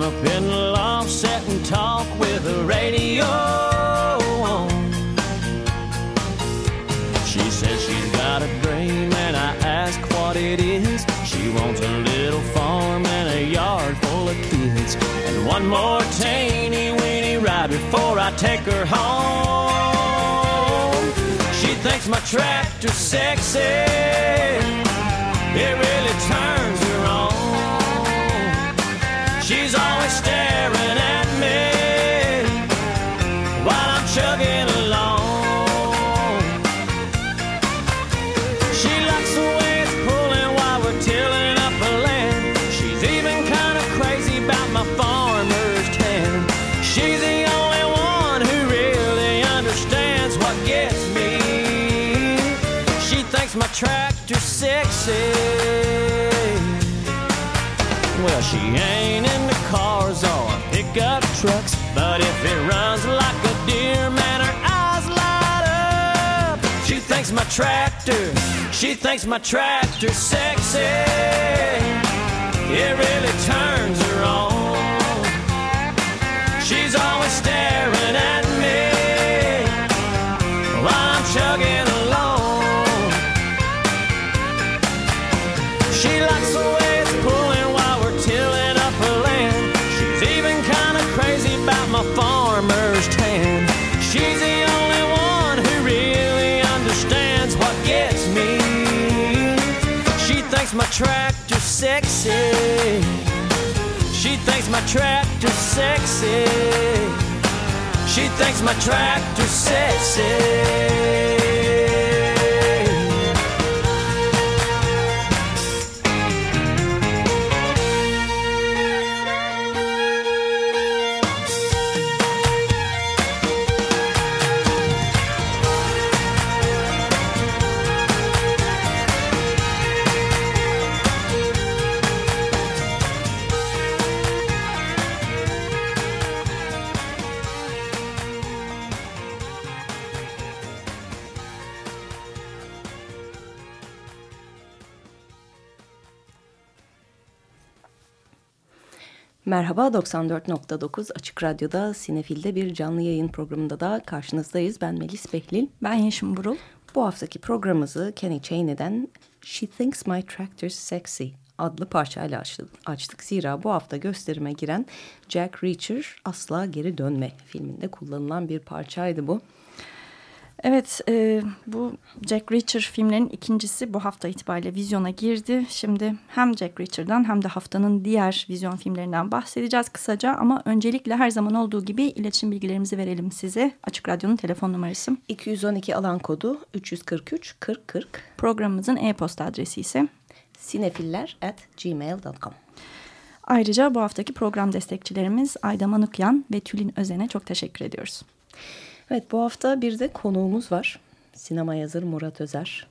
Climb up in the loft, sit and talk with the radio on. She says she's got a dream, and I ask what it is. She wants a little farm and a yard full of kids, and one more teeny weeny ride before I take her home. She thinks my tractor's sexy. It really turns. She's always staring at pickup trucks, but if it runs like a deer, man, her eyes light up. She thinks my tractor, she thinks my tractor's sexy. It really turns her on. She's always staring tractor's sexy. She thinks my tractor's sexy. She thinks my tractor's sexy. Merhaba 94.9 Açık Radyo'da Sinefil'de bir canlı yayın programında da karşınızdayız. Ben Melis Behlil. Ben Yeşim Burul. Bu haftaki programımızı Kenny Cheney'den She Thinks My Tractor's Sexy adlı parçayla açtık. Zira bu hafta gösterime giren Jack Reacher Asla Geri Dönme filminde kullanılan bir parçaydı bu. Evet, e, bu Jack Reacher filmlerinin ikincisi bu hafta itibariyle vizyona girdi. Şimdi hem Jack Reacher'dan hem de haftanın diğer vizyon filmlerinden bahsedeceğiz kısaca. Ama öncelikle her zaman olduğu gibi iletişim bilgilerimizi verelim size. Açık Radyo'nun telefon numarası. 212 alan kodu 343 40 40. Programımızın e-posta adresi ise sinefiller at gmail.com. Ayrıca bu haftaki program destekçilerimiz Ayda Manukyan ve Tülin Özen'e çok teşekkür ediyoruz. Evet bu hafta bir de konuğumuz var. Sinema yazarı Murat Özer.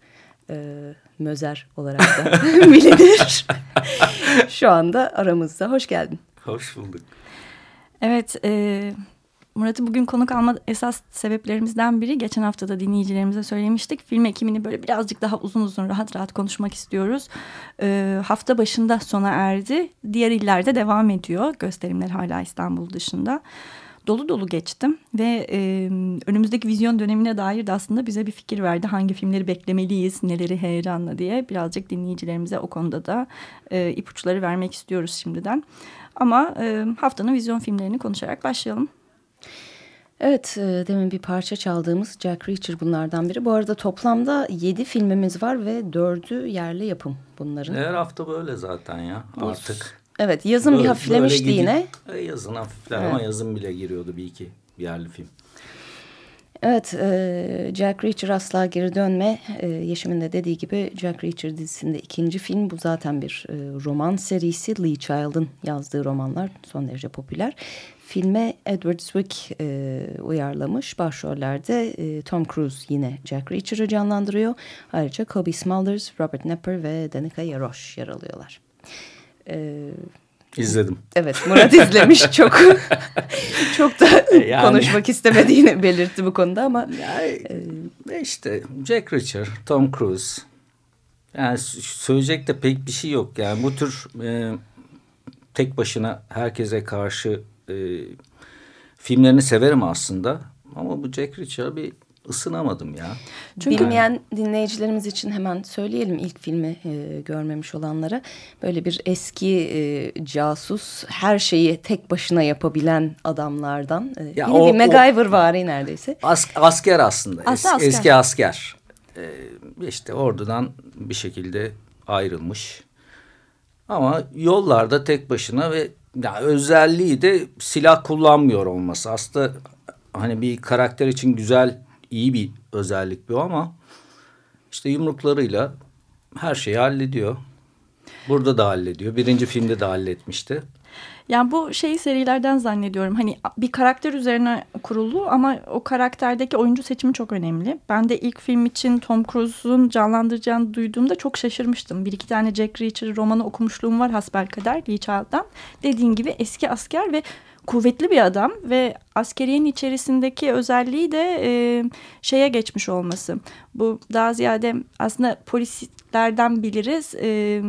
Ee, Mözer olarak da bilinir. Şu anda aramızda. Hoş geldin. Hoş bulduk. Evet, e, Murat'ı bugün konuk alma esas sebeplerimizden biri. Geçen hafta da dinleyicilerimize söylemiştik. Film ekimini böyle birazcık daha uzun uzun rahat rahat konuşmak istiyoruz. E, hafta başında sona erdi. Diğer illerde devam ediyor. Gösterimler hala İstanbul dışında dolu dolu geçtim ve e, önümüzdeki vizyon dönemine dair de aslında bize bir fikir verdi. Hangi filmleri beklemeliyiz, neleri heyecanla diye birazcık dinleyicilerimize o konuda da e, ipuçları vermek istiyoruz şimdiden. Ama e, haftanın vizyon filmlerini konuşarak başlayalım. Evet, demin bir parça çaldığımız Jack Reacher bunlardan biri. Bu arada toplamda yedi filmimiz var ve dördü yerli yapım bunların. Her hafta böyle zaten ya artık. Evet yazın böyle, bir hafiflemişti yine. E, yazın hafifler evet. ama yazın bile giriyordu bir iki yerli film. Evet e, Jack Reacher asla geri dönme. E, Yeşim'in de dediği gibi Jack Reacher dizisinde ikinci film. Bu zaten bir e, roman serisi. Lee Child'ın yazdığı romanlar son derece popüler. Filme Edward Zwick e, uyarlamış. Başrollerde e, Tom Cruise yine Jack Reacher'ı canlandırıyor. Ayrıca Kobe Smulders, Robert Nepper ve Danica Yarosh yer alıyorlar. Ee, İzledim. Evet Murat izlemiş çok çok da e, yani, konuşmak istemediğini belirtti bu konuda ama. Yani, e, işte Jack Reacher, Tom Cruise yani söyleyecek de pek bir şey yok yani bu tür e, tek başına herkese karşı e, filmlerini severim aslında ama bu Jack Reacher bir ısınamadım ya. Çünkü Bilmeyen dinleyicilerimiz için hemen söyleyelim ilk filmi e, görmemiş olanlara. Böyle bir eski e, casus her şeyi tek başına yapabilen adamlardan. E, ya yine o, bir MacGyver vari neredeyse. As, asker aslında. Es, asker. Eski asker. E, işte ordudan bir şekilde ayrılmış. Ama yollarda tek başına ve ya özelliği de silah kullanmıyor olması. Aslında hani bir karakter için güzel iyi bir özellik bu ama işte yumruklarıyla her şeyi hallediyor. Burada da hallediyor. Birinci filmde de halletmişti. Yani bu şeyi serilerden zannediyorum. Hani bir karakter üzerine kurulu ama o karakterdeki oyuncu seçimi çok önemli. Ben de ilk film için Tom Cruise'un canlandıracağını duyduğumda çok şaşırmıştım. Bir iki tane Jack Reacher romanı okumuşluğum var hasbelkader Lee Child'dan. Dediğin gibi eski asker ve kuvvetli bir adam ve askeriyenin içerisindeki özelliği de e, şeye geçmiş olması. Bu daha ziyade aslında polislerden biliriz. E,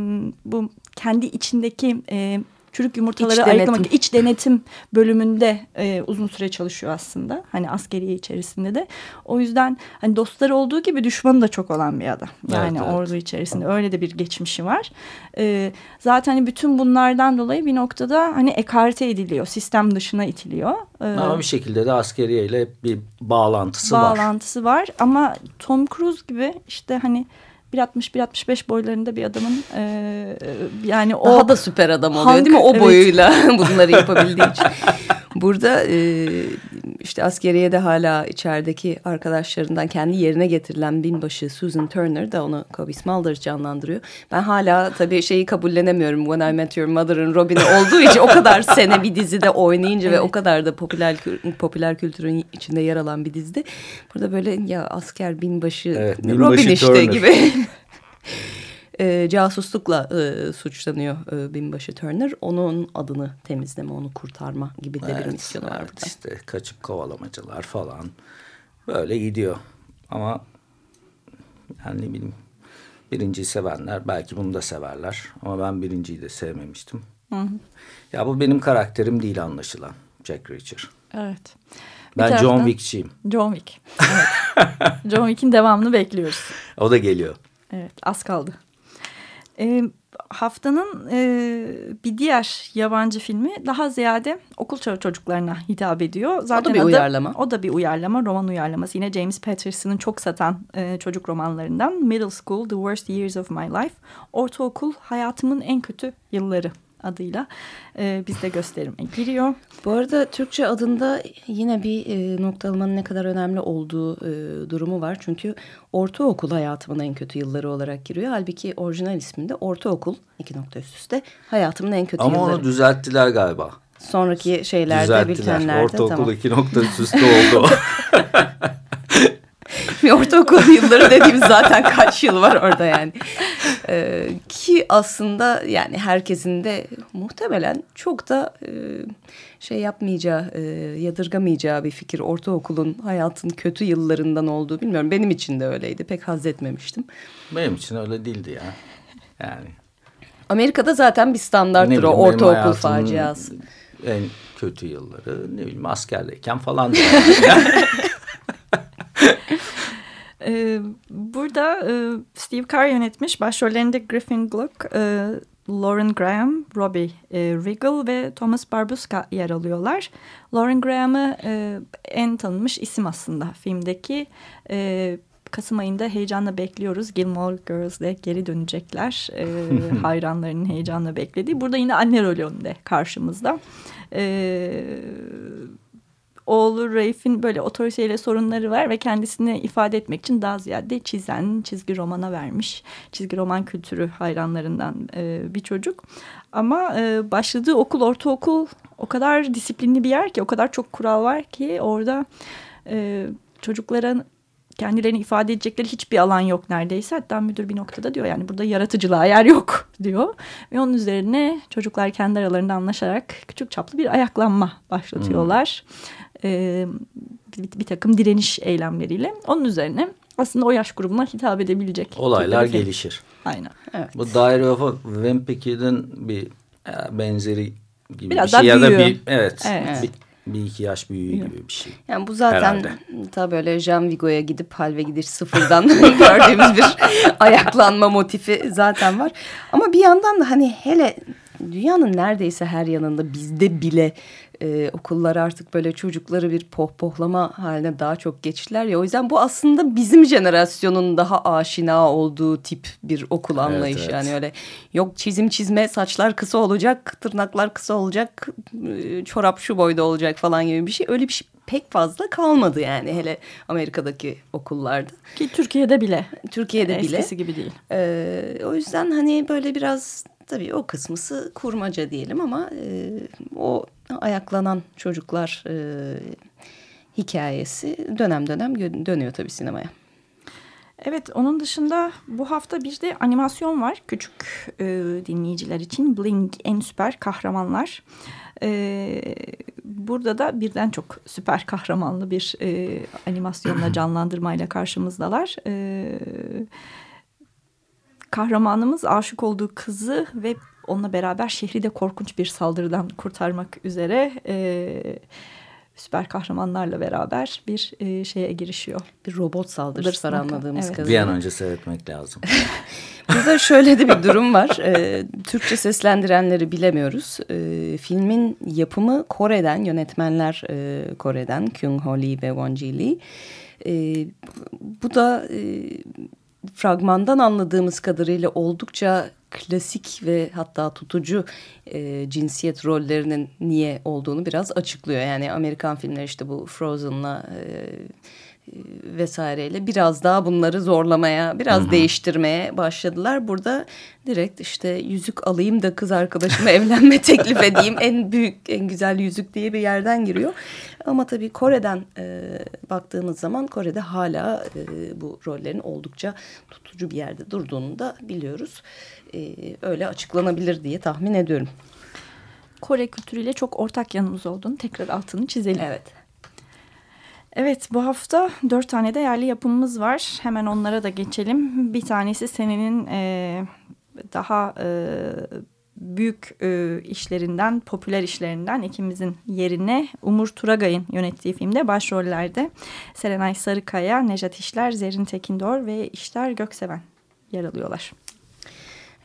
bu kendi içindeki e, çürük yumurtaları iç ayıklamak denetim. iç denetim bölümünde e, uzun süre çalışıyor aslında. Hani askeriye içerisinde de. O yüzden hani dostları olduğu gibi düşmanı da çok olan bir adam. Yani evet, evet. ordu içerisinde öyle de bir geçmişi var. E, zaten bütün bunlardan dolayı bir noktada hani ekarte ediliyor. Sistem dışına itiliyor. E, ama bir şekilde de askeriye ile bir bağlantısı, bağlantısı var. Bağlantısı var ama Tom Cruise gibi işte hani 1.60-1.65 boylarında bir adamın e, yani o... Daha da süper adam oluyor Hulk, değil mi? O evet. boyuyla bunları yapabildiği için. Burada e, işte askeriye de hala içerideki arkadaşlarından kendi yerine getirilen binbaşı Susan Turner da onu Kobe Smulders canlandırıyor. Ben hala tabii şeyi kabullenemiyorum. When I Met Your Mother'ın Robin'i olduğu için o kadar sene bir dizide oynayınca evet. ve o kadar da popüler popüler kültürün içinde yer alan bir dizide. Burada böyle ya asker binbaşı, evet, binbaşı Robin işte Turner. gibi. e, casuslukla e, suçlanıyor e, binbaşı Turner. Onun adını temizleme, onu kurtarma gibi de evet, bir misyonu var evet, burada. İşte kaçıp kovalamacılar falan böyle gidiyor. Ama yani ne bileyim birinciyi sevenler belki bunu da severler. Ama ben birinciyi de sevmemiştim. Hı hı. Ya bu benim karakterim değil anlaşılan Jack Reacher. Evet. Bir ben taraftan, John Wick'çiyim. John Wick. Evet. John Wick'in devamını bekliyoruz. O da geliyor. Evet az kaldı. Ee, haftanın e, bir diğer yabancı filmi daha ziyade okul çağı çocuklarına hitap ediyor. Zaten o da bir adı, uyarlama. O da bir uyarlama, roman uyarlaması. Yine James Patterson'ın çok satan e, çocuk romanlarından Middle School, The Worst Years of My Life. Ortaokul, hayatımın en kötü yılları adıyla e, bizde gösterime giriyor. Bu arada Türkçe adında yine bir e, noktalamanın ne kadar önemli olduğu e, durumu var. Çünkü ortaokul hayatımın en kötü yılları olarak giriyor. Halbuki orijinal isminde ortaokul iki nokta üst üste hayatımın en kötü Ama yılları. Ama onu düzelttiler galiba. Sonraki şeylerde, düzelttiler. bültenlerde. Ortaokul tamam. iki nokta üst üste oldu. Ortaokul yılları dediğimiz zaten kaç yıl var orada yani. Ee, ki aslında yani herkesin de muhtemelen çok da e, şey yapmayacağı, e, yadırgamayacağı bir fikir. Ortaokulun hayatın kötü yıllarından olduğu bilmiyorum. Benim için de öyleydi. Pek haz etmemiştim. Benim için öyle değildi ya. Yani. Amerika'da zaten bir standarttır bileyim, o ortaokul faciası. En kötü yılları ne bileyim askerdeyken falan. Ee, burada e, Steve Carr yönetmiş. Başrollerinde Griffin Gluck, e, Lauren Graham, Robbie e, Riggle ve Thomas Barbuska yer alıyorlar. Lauren Graham'ı e, en tanınmış isim aslında filmdeki. E, Kasım ayında heyecanla bekliyoruz. Gilmore Girls'le geri dönecekler. E, hayranlarının heyecanla beklediği. Burada yine anne rolünde karşımızda. E, oğlu Raif'in böyle otoriteyle sorunları var ve kendisini ifade etmek için daha ziyade çizen, çizgi romana vermiş. Çizgi roman kültürü hayranlarından e, bir çocuk. Ama e, başladığı okul, ortaokul o kadar disiplinli bir yer ki, o kadar çok kural var ki orada e, çocukların kendilerini ifade edecekleri hiçbir alan yok neredeyse. Hatta müdür bir noktada diyor yani burada yaratıcılığa yer yok diyor. Ve onun üzerine çocuklar kendi aralarında anlaşarak küçük çaplı bir ayaklanma başlatıyorlar. Hmm e, bir, bir takım direniş eylemleriyle. Onun üzerine aslında o yaş grubuna hitap edebilecek. Olaylar gelişir. Aynen. Evet. Bu Diary of Vampike'nin bir e, benzeri gibi Biraz bir şey. Ya da bir, evet, evet. Bir, bir iki yaş büyüğü gibi bir şey. Yani bu zaten tabii böyle Jean Vigo'ya gidip halve gidiş sıfırdan gördüğümüz bir ayaklanma motifi zaten var. Ama bir yandan da hani hele dünyanın neredeyse her yanında bizde bile e, okullar artık böyle çocukları bir pohpohlama haline daha çok geçtiler ya. O yüzden bu aslında bizim jenerasyonun daha aşina olduğu tip bir okul anlayışı. Evet, evet. Yani öyle yok çizim çizme saçlar kısa olacak, tırnaklar kısa olacak, e, çorap şu boyda olacak falan gibi bir şey. Öyle bir şey pek fazla kalmadı yani hele Amerika'daki okullarda. Ki Türkiye'de bile. Türkiye'de Eskisi bile. Eskisi gibi değil. Ee, o yüzden hani böyle biraz tabii o kısmısı kurmaca diyelim ama e, o ayaklanan çocuklar e, hikayesi dönem dönem dönüyor tabii sinemaya. Evet onun dışında bu hafta bir de animasyon var küçük e, dinleyiciler için. Bling en süper kahramanlar. E, burada da birden çok süper kahramanlı bir e, animasyonla canlandırmayla karşımızdalar. Evet kahramanımız aşık olduğu kızı ve onunla beraber şehri de korkunç bir saldırıdan kurtarmak üzere e, süper kahramanlarla beraber bir e, şeye girişiyor. Bir robot saldırısı var anladığımız evet. kadarıyla. Bir an önce seyretmek lazım. Burada şöyle de bir durum var. E, Türkçe seslendirenleri bilemiyoruz. E, filmin yapımı Kore'den, yönetmenler e, Kore'den. Kyung Ho Lee ve Won Ji Lee. E, bu da e, fragmandan anladığımız kadarıyla oldukça klasik ve hatta tutucu e, cinsiyet rollerinin niye olduğunu biraz açıklıyor. Yani Amerikan filmleri işte bu Frozen'la e, vesaireyle biraz daha bunları zorlamaya, biraz Hı -hı. değiştirmeye başladılar. Burada direkt işte yüzük alayım da kız arkadaşıma evlenme teklif edeyim. En büyük, en güzel yüzük diye bir yerden giriyor. Ama tabii Kore'den e, baktığımız zaman Kore'de hala e, bu rollerin oldukça tutucu bir yerde durduğunu da biliyoruz. E, öyle açıklanabilir diye tahmin ediyorum. Kore kültürüyle çok ortak yanımız olduğunu tekrar altını çizelim. Evet. Evet bu hafta dört tane de yerli yapımımız var. Hemen onlara da geçelim. Bir tanesi senenin e, daha e, büyük e, işlerinden, popüler işlerinden ikimizin yerine Umur Turagay'ın yönettiği filmde başrollerde Serenay Sarıkaya, Nejat İşler, Zerin Tekindor ve İşler Gökseven yer alıyorlar.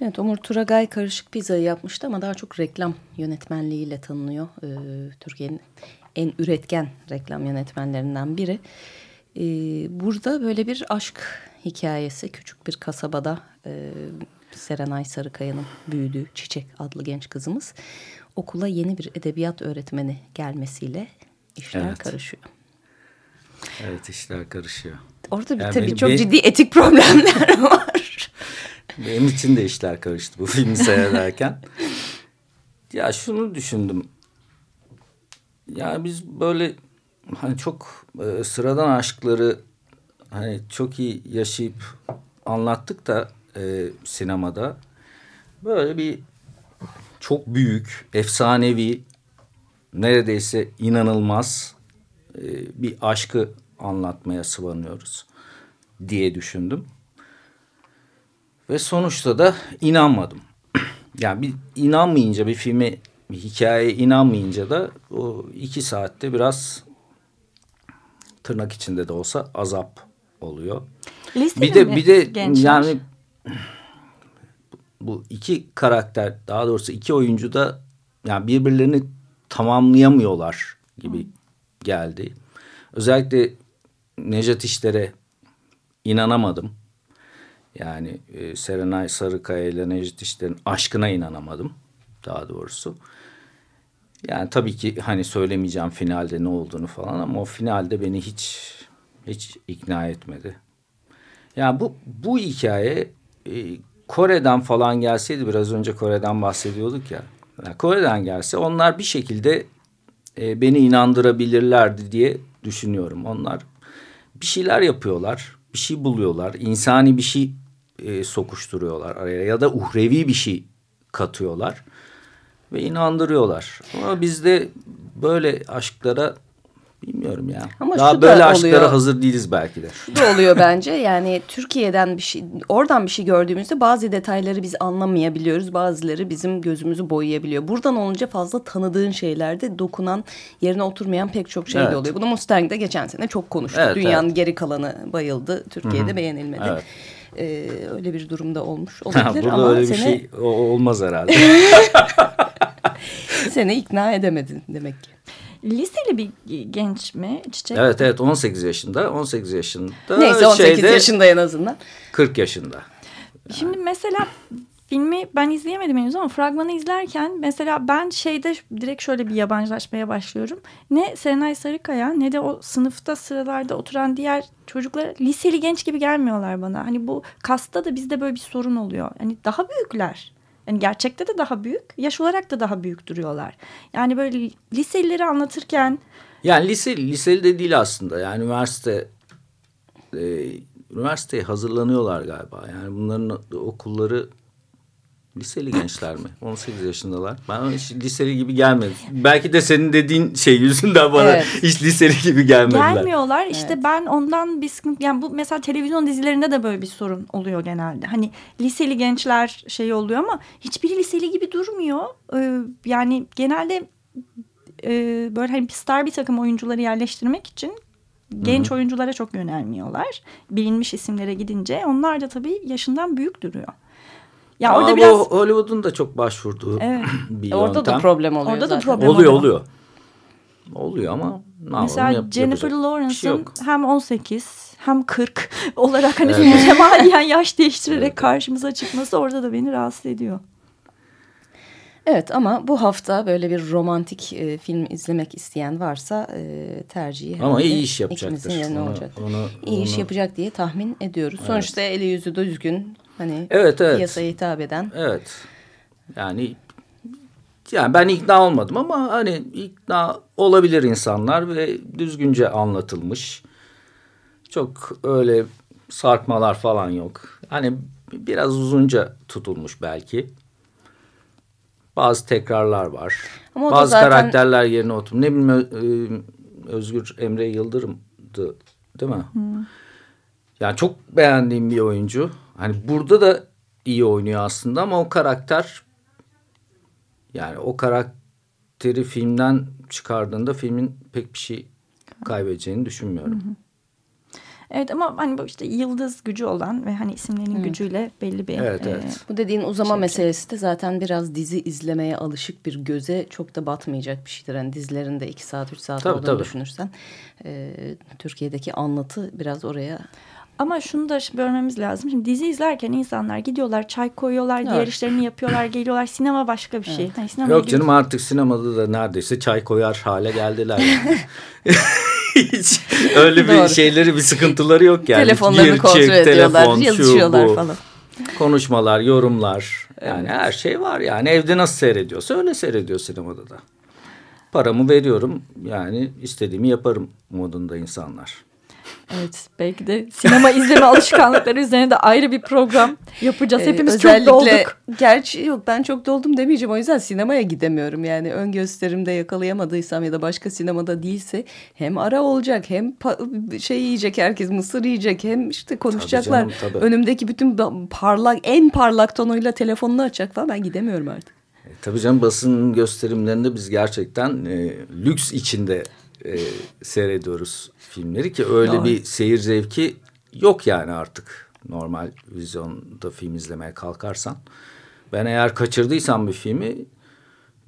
Evet Umur Turagay Karışık Pizza'yı yapmıştı ama daha çok reklam yönetmenliğiyle tanınıyor. Ee, Türkiye'nin en üretken reklam yönetmenlerinden biri. Ee, burada böyle bir aşk hikayesi küçük bir kasabada e, Serenay Sarıkaya'nın büyüdüğü Çiçek adlı genç kızımız okula yeni bir edebiyat öğretmeni gelmesiyle işler evet. karışıyor. Evet işler karışıyor. Orada bir yani tabii çok bir... ciddi etik problemler var. Benim için de işler karıştı bu filmi seyrederken. ya şunu düşündüm. Ya biz böyle hani çok e, sıradan aşkları hani çok iyi yaşayıp anlattık da e, sinemada böyle bir çok büyük, efsanevi, neredeyse inanılmaz e, bir aşkı anlatmaya sıvanıyoruz diye düşündüm. Ve sonuçta da inanmadım. yani bir inanmayınca bir filme, bir hikayeye inanmayınca da o iki saatte biraz tırnak içinde de olsa azap oluyor. Listeli bir de bir de gençler? yani bu iki karakter daha doğrusu iki oyuncu da yani birbirlerini tamamlayamıyorlar gibi geldi. Özellikle Nejat İşler'e inanamadım. Yani e, Serenay Sarıkaya ile Necdet İşler'in aşkına inanamadım daha doğrusu. Yani tabii ki hani söylemeyeceğim finalde ne olduğunu falan ama o finalde beni hiç hiç ikna etmedi. Yani bu bu hikaye e, Kore'den falan gelseydi biraz önce Kore'den bahsediyorduk ya. Yani Kore'den gelse onlar bir şekilde e, beni inandırabilirlerdi diye düşünüyorum. Onlar bir şeyler yapıyorlar, bir şey buluyorlar, insani bir şey e, sokuşturuyorlar araya ya da uhrevi bir şey katıyorlar ve inandırıyorlar. Ama bizde böyle aşklara Bilmiyorum ya. Ama Daha böyle oluyor. aşklara hazır değiliz belki de. Şu da oluyor bence. Yani Türkiye'den bir şey, oradan bir şey gördüğümüzde bazı detayları biz anlamayabiliyoruz. Bazıları bizim gözümüzü boyayabiliyor. Buradan olunca fazla tanıdığın şeylerde dokunan, yerine oturmayan pek çok şey evet. de oluyor. Bunu Mustang'da geçen sene çok konuştuk. Evet, Dünyanın evet. geri kalanı bayıldı. Türkiye'de Hı -hı. beğenilmedi. Evet. Ee, öyle bir durumda olmuş olabilir Burada ama öyle bir seni... şey olmaz herhalde. seni ikna edemedin demek ki. Liseli bir genç mi Çiçek? Evet evet 18 yaşında. 18 yaşında. Neyse 18 şeyde, yaşında en azından. 40 yaşında. Şimdi mesela filmi ben izleyemedim henüz ama fragmanı izlerken mesela ben şeyde direkt şöyle bir yabancılaşmaya başlıyorum. Ne Serenay Sarıkaya ne de o sınıfta sıralarda oturan diğer çocuklar liseli genç gibi gelmiyorlar bana. Hani bu kasta da bizde böyle bir sorun oluyor. Hani daha büyükler. Yani gerçekte de daha büyük, yaş olarak da daha büyük duruyorlar. Yani böyle liselileri anlatırken... Yani lise, liseli de değil aslında. Yani üniversite... E, üniversiteye hazırlanıyorlar galiba. Yani bunların okulları Liseli gençler mi? 18 yaşındalar. Ben hiç liseli gibi gelmedi. Belki de senin dediğin şey yüzünden bana evet. hiç liseli gibi gelmediler. Gelmiyorlar. İşte evet. ben ondan bir sıkıntı... Yani bu mesela televizyon dizilerinde de böyle bir sorun oluyor genelde. Hani liseli gençler şey oluyor ama hiçbiri liseli gibi durmuyor. Ee, yani genelde e, böyle hani star bir takım oyuncuları yerleştirmek için genç Hı -hı. oyunculara çok yönelmiyorlar. Bilinmiş isimlere gidince onlar da tabii yaşından büyük duruyor. Ya Ama orada biraz Hollywood'un da çok başvurduğu evet. bir orada yöntem. Orada da problem oluyor. Orada zaten. da problem oluyor. Oluyor oluyor. ama ne Mesela yap, Jennifer şey Lawrence'ın şey hem 18 hem 40 olarak hani evet. mütemadiyen yaş değiştirerek evet. karşımıza çıkması orada da beni rahatsız ediyor. Evet ama bu hafta böyle bir romantik e, film izlemek isteyen varsa e, tercihi ama iyi iş yapacaktır. Onu, olacak. Onu, iyi onu... iş yapacak diye tahmin ediyoruz. Evet. Sonuçta eli yüzü düzgün Hani evet, evet. piyasaya hitap eden. Evet. Yani yani ben ikna olmadım ama hani ikna olabilir insanlar ve düzgünce anlatılmış. Çok öyle sarkmalar falan yok. Hani biraz uzunca tutulmuş belki. Bazı tekrarlar var. Ama Bazı zaten... karakterler yerine oturmuş. Ne bileyim Özgür Emre Yıldırım'dı değil mi? Hmm. Yani çok beğendiğim bir oyuncu. Hani burada da iyi oynuyor aslında ama o karakter yani o karakteri filmden çıkardığında filmin pek bir şey kaybedeceğini düşünmüyorum. Evet ama hani bu işte yıldız gücü olan ve hani isimlerinin evet. gücüyle belli bir... Evet, evet. E, bu dediğin uzama şey meselesi de zaten biraz dizi izlemeye alışık bir göze çok da batmayacak bir şeydir. Hani dizilerinde iki saat üç saat tabii, olduğunu tabii. düşünürsen e, Türkiye'deki anlatı biraz oraya... Ama şunu da görmemiz lazım. Şimdi dizi izlerken insanlar gidiyorlar, çay koyuyorlar, evet. diğer işlerini yapıyorlar, geliyorlar. Sinema başka bir şey. Evet. Yani sinema Yok canım artık sinemada da neredeyse çay koyar hale geldiler. Yani. Hiç öyle bir şeyleri bir sıkıntıları yok yani. Telefonlarını kontrol ediyorlar, telefon, yazışıyorlar şu, falan. Konuşmalar, yorumlar yani evet. her şey var yani evde nasıl seyrediyorsa öyle seyrediyor sinemada da. Paramı veriyorum yani istediğimi yaparım modunda insanlar. Evet belki de sinema izleme alışkanlıkları üzerine de ayrı bir program yapacağız. Ee, Hepimiz çok dolduk. Gerçi yok ben çok doldum demeyeceğim o yüzden sinemaya gidemiyorum. Yani ön gösterimde yakalayamadıysam ya da başka sinemada değilse hem ara olacak hem şey yiyecek herkes mısır yiyecek hem işte konuşacaklar. Tabii canım, tabii. Önümdeki bütün parlak en parlak tonuyla telefonunu açacak falan ben gidemiyorum artık. E, tabii canım basın gösterimlerinde biz gerçekten e, lüks içinde e, seyrediyoruz filmleri ki öyle Doğru. bir seyir zevki yok yani artık normal vizyonda film izlemeye kalkarsan. Ben eğer kaçırdıysam bir filmi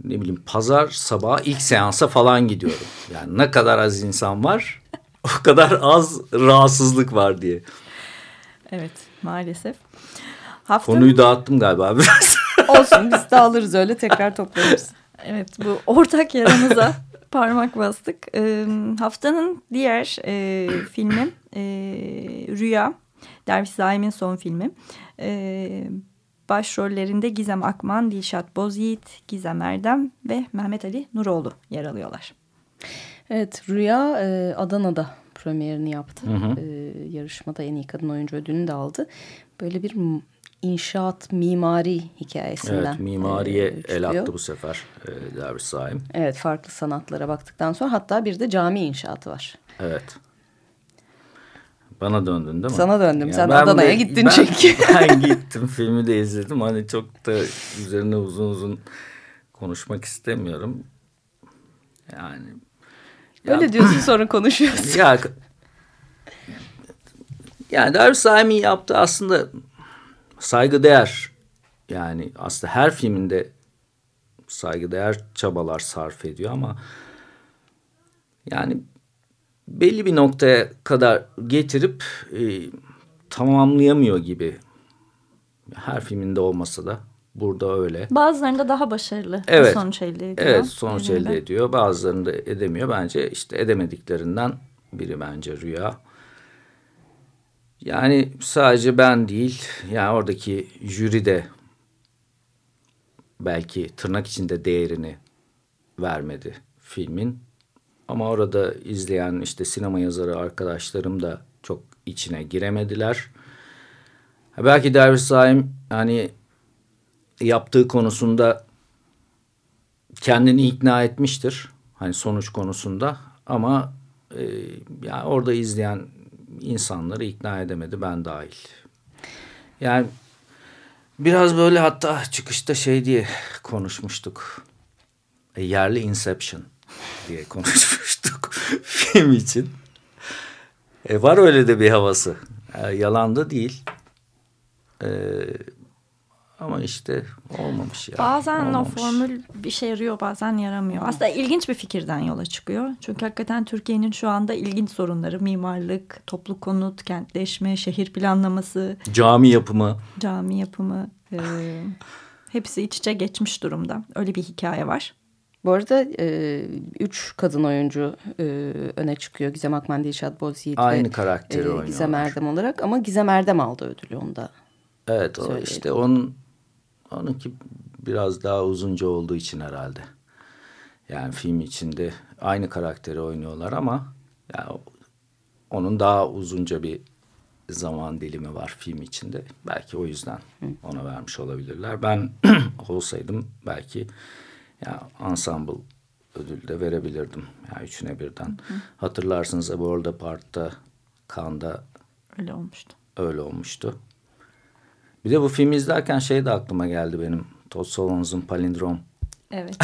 ne bileyim pazar sabahı ilk seansa falan gidiyorum. Yani ne kadar az insan var o kadar az rahatsızlık var diye. Evet maalesef. Haftanın... Konuyu dağıttım galiba biraz. Olsun biz dağılırız öyle tekrar toplarız. Evet bu ortak yaramıza parmak bastık. E, haftanın diğer e, filmi e, Rüya. Derviş Zaim'in son filmi. E, başrollerinde Gizem Akman, Dilşat Bozyiğit, Gizem Erdem ve Mehmet Ali Nuroğlu yer alıyorlar. Evet Rüya e, Adana'da premierini yaptı. Hı hı. E, yarışmada en iyi kadın oyuncu ödülünü de aldı. Böyle bir inşaat mimari hikayesinden. Evet mimariye e, el attı bu sefer e, Derviş Saim. Evet farklı sanatlara baktıktan sonra hatta bir de cami inşaatı var. Evet. Bana döndün değil mi? Sana döndüm. Yani Sen Adana'ya gittin ben, çünkü. Ben gittim. Filmi de izledim. Hani çok da üzerine uzun uzun konuşmak istemiyorum. Yani. Öyle ya, diyorsun sonra konuşuyorsun. Ya, yani Derviş Saim'in yaptığı aslında saygıdeğer yani aslında her filminde saygıdeğer çabalar sarf ediyor ama yani belli bir noktaya kadar getirip e, tamamlayamıyor gibi. Her filminde olmasa da burada öyle. Bazılarında daha başarılı evet, sonuç elde ediyor. Evet sonuç elde ediyor. Bazılarında edemiyor. Bence işte edemediklerinden biri bence Rüya. Yani sadece ben değil, yani oradaki jüri de belki tırnak içinde değerini vermedi filmin. Ama orada izleyen işte sinema yazarı arkadaşlarım da çok içine giremediler. Belki Derviş Saim hani yaptığı konusunda kendini ikna etmiştir. Hani sonuç konusunda ama e, yani orada izleyen insanları ikna edemedi ben dahil. Yani biraz böyle hatta çıkışta şey diye konuşmuştuk. E, yerli Inception diye konuşmuştuk film için. E, var öyle de bir havası. E, yalan da değil. E, ama işte olmamış ya. Bazen olmamış. o formül bir şey yarıyor bazen yaramıyor. Aslında ilginç bir fikirden yola çıkıyor. Çünkü hakikaten Türkiye'nin şu anda ilginç sorunları mimarlık, toplu konut, kentleşme, şehir planlaması. Cami yapımı. Cami yapımı. E, hepsi iç içe geçmiş durumda. Öyle bir hikaye var. Bu arada e, üç kadın oyuncu e, öne çıkıyor. Gizem Akman, Dilşat Bozyiğit Aynı ve karakteri e. Gizem Erdem olarak. Ama Gizem Erdem aldı ödülü onda. Evet o işte onun Onunki biraz daha uzunca olduğu için herhalde. Yani film içinde aynı karakteri oynuyorlar ama yani onun daha uzunca bir zaman dilimi var film içinde. Belki o yüzden ona vermiş olabilirler. Ben olsaydım belki ya ensemble ödül de verebilirdim. Yani üçüne birden. Hı hı. Hatırlarsınız A World Apart'ta Kanda öyle olmuştu. Öyle olmuştu. Bir de bu filmi izlerken şey de aklıma geldi benim. Todd Solondz'un Palindrom. Evet.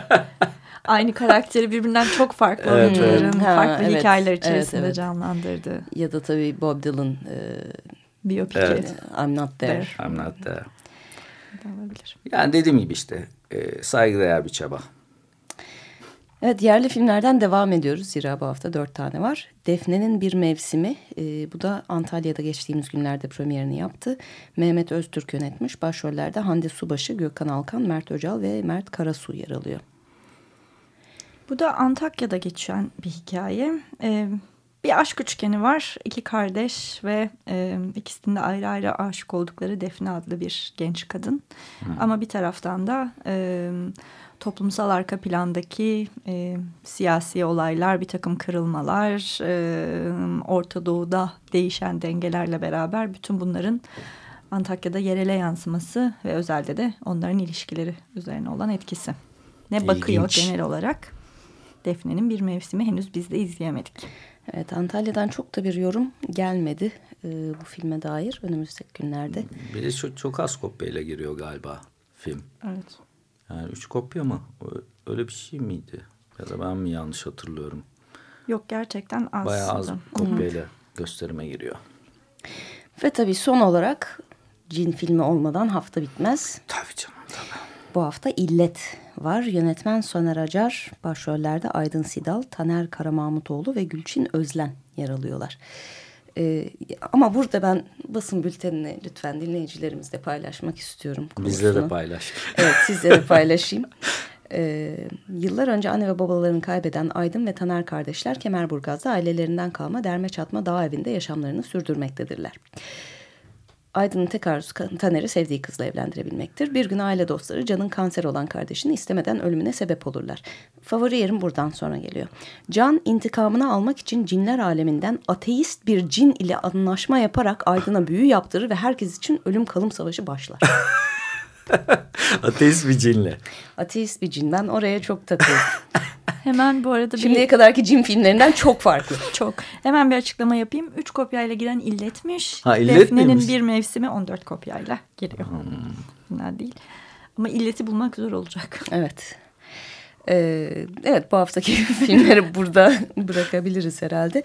Aynı karakteri birbirinden çok farklı evet, oyuncuların evet. farklı ha, hikayeler içerisinde evet, evet. canlandırdı. Ya da tabii Bob Dylan e, biyopiki. Evet. I'm not there. I'm not there. Olabilir. Yani dediğim gibi işte e, saygıdeğer bir çaba. Evet yerli filmlerden devam ediyoruz. Zira bu hafta dört tane var. Defne'nin Bir Mevsimi. E, bu da Antalya'da geçtiğimiz günlerde premierini yaptı. Mehmet Öztürk yönetmiş. Başrollerde Hande Subaşı, Gökhan Alkan, Mert Öcal ve Mert Karasu yer alıyor. Bu da Antakya'da geçen bir hikaye. Ee, bir aşk üçgeni var. İki kardeş ve e, ikisinde ayrı ayrı aşık oldukları Defne adlı bir genç kadın. Hmm. Ama bir taraftan da e, toplumsal arka plandaki e, siyasi olaylar, bir takım kırılmalar, e, Orta Doğu'da değişen dengelerle beraber bütün bunların Antakya'da yerele yansıması ve özelde de onların ilişkileri üzerine olan etkisi. Ne İlginç. bakıyor genel olarak? Defne'nin bir mevsimi henüz biz de izleyemedik. Evet Antalya'dan çok da bir yorum gelmedi e, bu filme dair önümüzdeki günlerde. Bir de çok, çok az kopyayla giriyor galiba film. Evet. Yani üç kopya mı? Öyle bir şey miydi? Ya da ben mi yanlış hatırlıyorum? Yok gerçekten az. Bayağı az kopyayla Hı gösterime giriyor. Ve tabii son olarak cin filmi olmadan hafta bitmez. Tabii canım tabii. Bu hafta İllet var. Yönetmen Soner Acar, başrollerde Aydın Sidal, Taner Karamahmutoğlu ve Gülçin Özlen yer alıyorlar. Ee, ama burada ben basın bültenini lütfen dinleyicilerimizle paylaşmak istiyorum. Bizle de paylaş. Evet sizle de paylaşayım. Ee, yıllar önce anne ve babalarını kaybeden Aydın ve Taner kardeşler Kemerburgaz'da ailelerinden kalma derme çatma dağ evinde yaşamlarını sürdürmektedirler. Aydın'ın tek arzusu Taner'i sevdiği kızla evlendirebilmektir. Bir gün aile dostları Can'ın kanser olan kardeşini istemeden ölümüne sebep olurlar. Favori yerim buradan sonra geliyor. Can intikamını almak için cinler aleminden ateist bir cin ile anlaşma yaparak Aydın'a büyü yaptırır ve herkes için ölüm kalım savaşı başlar. Ateist bir cinle. Ateist bir cin. Ben oraya çok takıldım. Hemen bu arada... Şimdiye bir... kadarki cin filmlerinden çok farklı. çok. Hemen bir açıklama yapayım. Üç kopyayla giren illetmiş. Ha illet Defne'nin bir mevsimi 14 kopyayla giriyor. Hmm. değil. Ama illeti bulmak zor olacak. Evet. Ee, evet bu haftaki filmleri burada bırakabiliriz herhalde.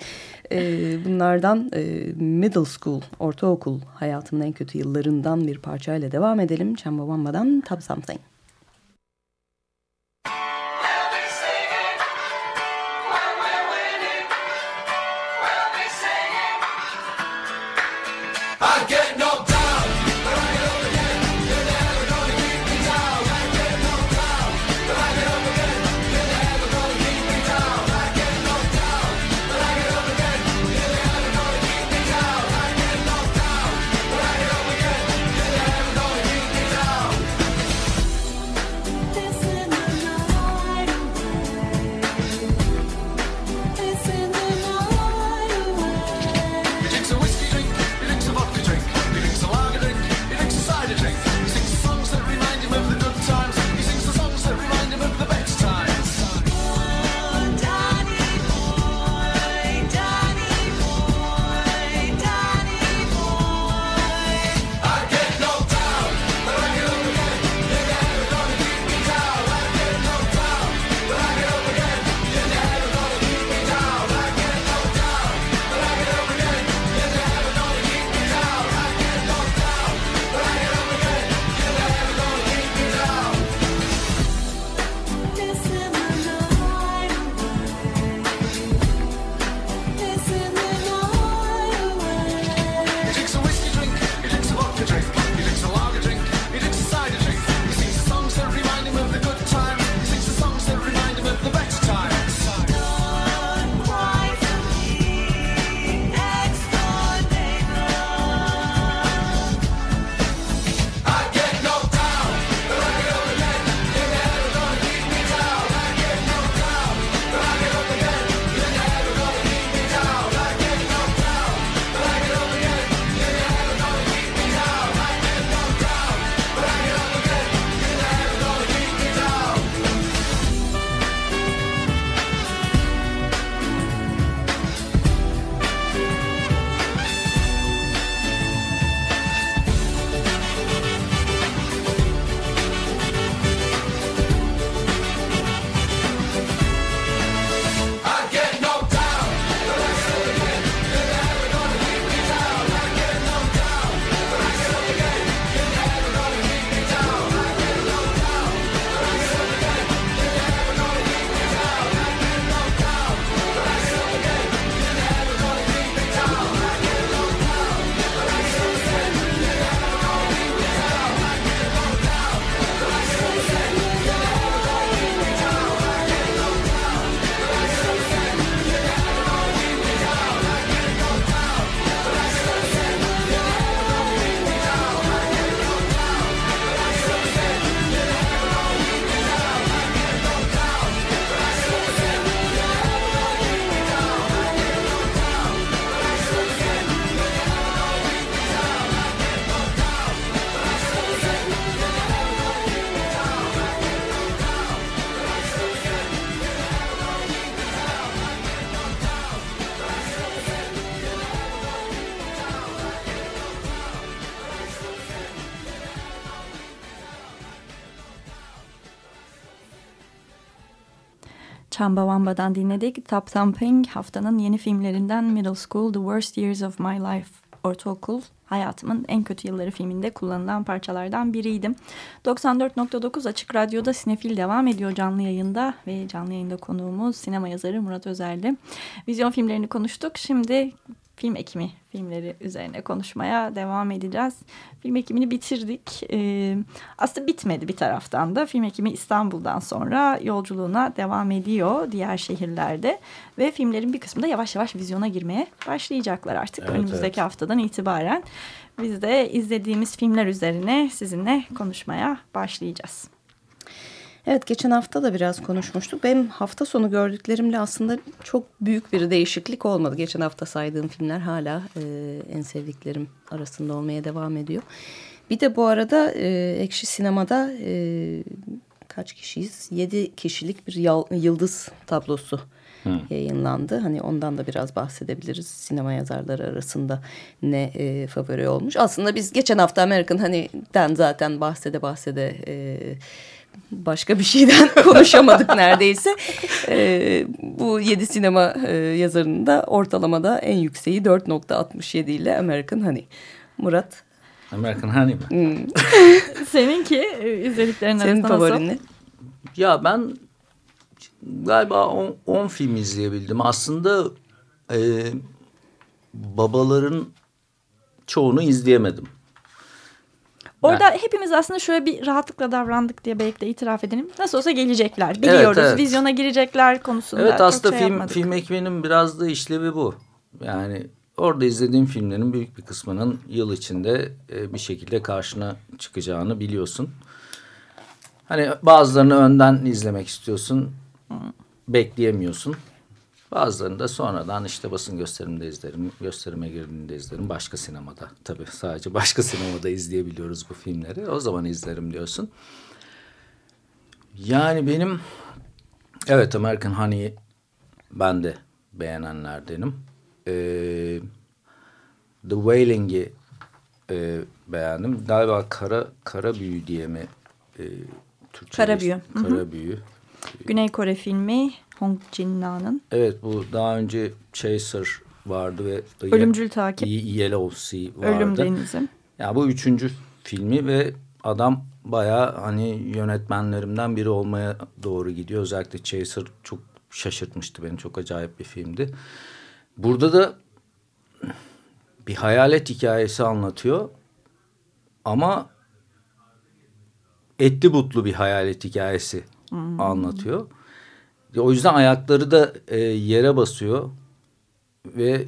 Ee, bunlardan e, middle school, ortaokul hayatımın en kötü yıllarından bir parçayla devam edelim. Chambawamba'dan Tab Something. Chambawamba'dan dinledik. Top Thumping haftanın yeni filmlerinden Middle School, The Worst Years of My Life, ortaokul hayatımın en kötü yılları filminde kullanılan parçalardan biriydim. 94.9 Açık Radyo'da Sinefil devam ediyor canlı yayında ve canlı yayında konuğumuz sinema yazarı Murat Özer'di. Vizyon filmlerini konuştuk. Şimdi film ekimi filmleri üzerine konuşmaya devam edeceğiz. Film ekimini bitirdik. Ee, aslında bitmedi bir taraftan da. Film ekimi İstanbul'dan sonra yolculuğuna devam ediyor diğer şehirlerde. Ve filmlerin bir kısmı da yavaş yavaş vizyona girmeye başlayacaklar artık evet, önümüzdeki evet. haftadan itibaren. Biz de izlediğimiz filmler üzerine sizinle konuşmaya başlayacağız. Evet geçen hafta da biraz konuşmuştuk. Benim hafta sonu gördüklerimle aslında çok büyük bir değişiklik olmadı. Geçen hafta saydığım filmler hala e, en sevdiklerim arasında olmaya devam ediyor. Bir de bu arada e, Ekşi Sinema'da e, kaç kişiyiz? Yedi kişilik bir yıldız tablosu Hı. yayınlandı. Hani ondan da biraz bahsedebiliriz. Sinema yazarları arasında ne e, favori olmuş. Aslında biz geçen hafta American hani den zaten bahsede bahsede e, başka bir şeyden konuşamadık neredeyse. Ee, bu yedi sinema e, yazarının da ortalamada en yükseği 4.67 ile American Honey. Murat. American Honey mi? Hmm. Seninki e, izlediklerin Senin favorin ne? Ya ben galiba 10 film izleyebildim. Aslında e, babaların çoğunu izleyemedim. Orada ben... hepimiz aslında şöyle bir rahatlıkla davrandık diye belki de itiraf edelim. Nasıl olsa gelecekler. Biliyoruz. Evet, evet. Vizyona girecekler konusunda. Evet aslında şey film, yapmadık. film ekibinin biraz da işlevi bu. Yani orada izlediğim filmlerin büyük bir kısmının yıl içinde e, bir şekilde karşına çıkacağını biliyorsun. Hani bazılarını önden izlemek istiyorsun. Bekleyemiyorsun. Bazılarını da sonradan işte basın gösterimde izlerim, gösterime girdiğinde izlerim. Başka sinemada tabii sadece başka sinemada izleyebiliyoruz bu filmleri. O zaman izlerim diyorsun. Yani benim evet American Honey'i ben de beğenenlerdenim. Ee, The Wailing'i e, beğendim. Galiba Kara, Kara Büyü diye mi? E, Türkçe Kara Büyü. Kara Büyü. Güney Kore filmi Hong Jin-na'nın. Evet bu daha önce Chaser vardı ve Ölümcül Takip. Yellow Sea vardı. Ölüm Denizi. Ya yani bu üçüncü filmi ve adam baya hani yönetmenlerimden biri olmaya doğru gidiyor. Özellikle Chaser çok şaşırtmıştı beni. Çok acayip bir filmdi. Burada da bir hayalet hikayesi anlatıyor. Ama etli butlu bir hayalet hikayesi hmm. anlatıyor. O yüzden ayakları da e, yere basıyor ve